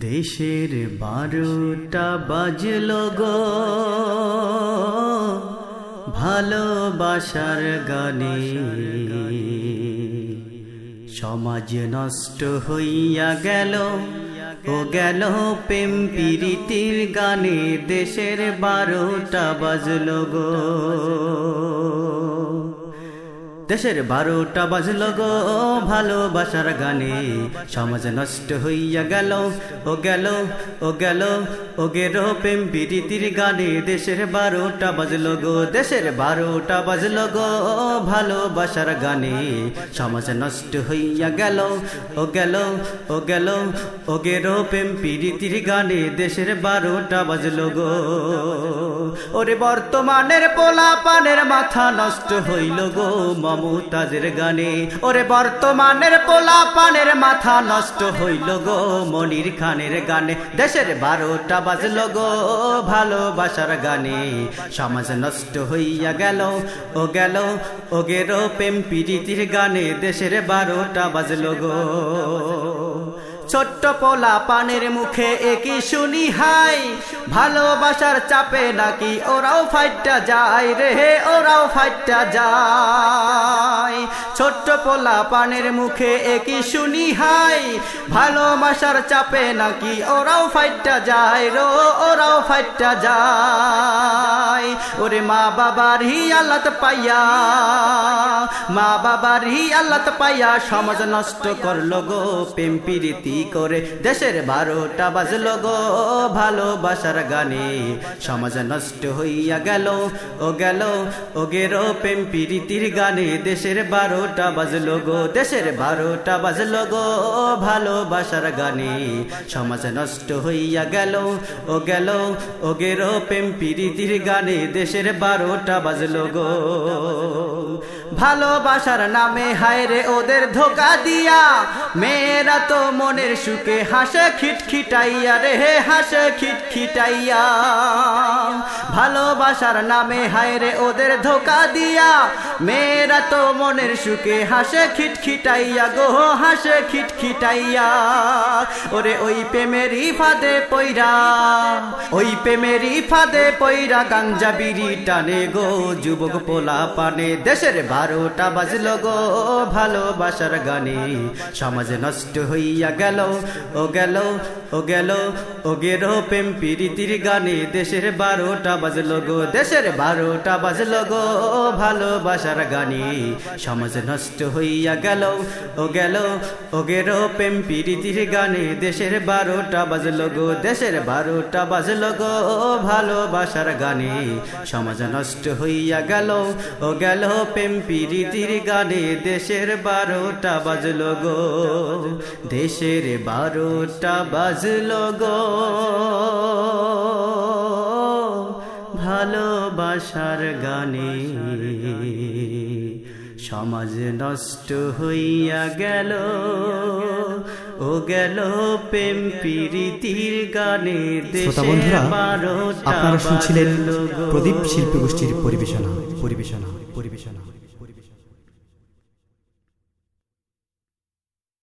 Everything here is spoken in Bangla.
দেশের বারোটা বাজল গো। ভালোবাসার গানে। সমাজ নষ্ট হইয়া গেল। ও গেল প্রেম প্রীতির গানে। দেশের বারোটা বাজল গো। দেশের বারোটা বাজল গো, ভালোবাসার গানে। সমাজ নষ্ট হইয়া গেল, ও গেল ও গেল ও গেল প্রেম প্রীতির গানে। দেশের বারোটা বাজল গো, দেশের বারোটা বাজল গো, ভালোবাসার গানে। সমাজ নষ্ট হইয়া গেল, ও গেল ও গেল ও গেল প্রেম প্রীতির গানে। দেশের বারোটা বাজল গো। ওরে বর্তমানের পোলা পানের মাথা নষ্ট হইল গো মমতাজের গানে। ওরে বর্তমানের পোলা পানের মাথা নষ্ট হইল গো মনির খানের গানে। দেশের বারোটা বাজল গো ভালোবাসার গানে। সমাজ নষ্ট হইয়া গেল, ও গেল ও গেল প্রেম প্রীতির গানে। দেশের বারোটা বাজল গো। ছোট্ট পোলা পানের মুখে একই শুনি হাই? ভালোবাসার চাপে নাকি ওরাও ফাইটটা যায় রে ওরাও ফাইটটা যায়। ছোট্ট পোলা পানের মুখে একই শুনি হাই। ভালোবাসার চাপে নাকি ওরাও ফাইটটা যায় রো, ওরাও ফাইটটা যায়। ওরে মা বাবার হি আল্লাত পাইয়া, মা বাবার হি আল্লাত পাইয়া সমাজ নষ্ট করল গো, প্রেম প্রীতি করে দেশের বারোটা বাজলো গো। ভালোবাসার গানে সমাজ নষ্ট হইয়া গেল, ও গেল ও গেরো প্রেম প্রীতির গানে দেশের বারোটা বাজলো গো, দেশের বারোটা বাজলো গো, ভালোবাসার গানে। সমাজ নষ্ট হইয়া গেল, ও গেল ও গেরো প্রেম প্রীতির গানে। দেশের বারোটা বাজলো গো। ভালোবাসার নামে হায়রে ওদের ধোকা দিয়া। মেয়েরা তো মনের সুখে হাসে, খিটখিটাইয়া রে হাসে, খিটখিটাইয়া। ভালোবাসার নামে হায়রে ওদের ধোকা দিয়া। মেয়েরা তো মনের সুখে হাসে খিটখিটাইয়া, গো হাসে খিটখিটাইয়া। ওরে ওই প্রেমেরই ফাঁদে পইরা, ওই প্রেমেরই ফাঁদে পইরা গাঞ্জা বিড়ি টানে গো। যুবক পোলা পানে দেশের বারোটা বাজল গো ভালোবাসার গানে। সমাজ নষ্ট হইয়া গেল, ও গেল ও গেল ও গেল প্রেম প্রীতির গানে। দেশের বারোটা বাজল গো, দেশের বারোটা বাজল গো ভালোবাসার গানে, সমাজ নষ্ট হইয়া গেল। ও গেল ও গেল প্রেম প্রীতির গানে। দেশের বারোটা বাজল গো, দেশের বারোটা বাজল গো, ভালোবাসার গানে। সমাজ নষ্ট হইয়া গেল, ও গেল প্রেম প্রীতির গানে। দেশের বারোটা বাজল গো, দেশের বারোটা বাজল গো। ভালোবাসার গানে। সমাজ নষ্ট হইয়া গেল ও গেল প্রেম প্রীতির গানে। শ্রোতা বন্ধুরা আপনারা শুনছিলেন প্রদীপ শিল্পী গোষ্ঠীর পরিবেশনা পরিবেশনা পরিবেশনা।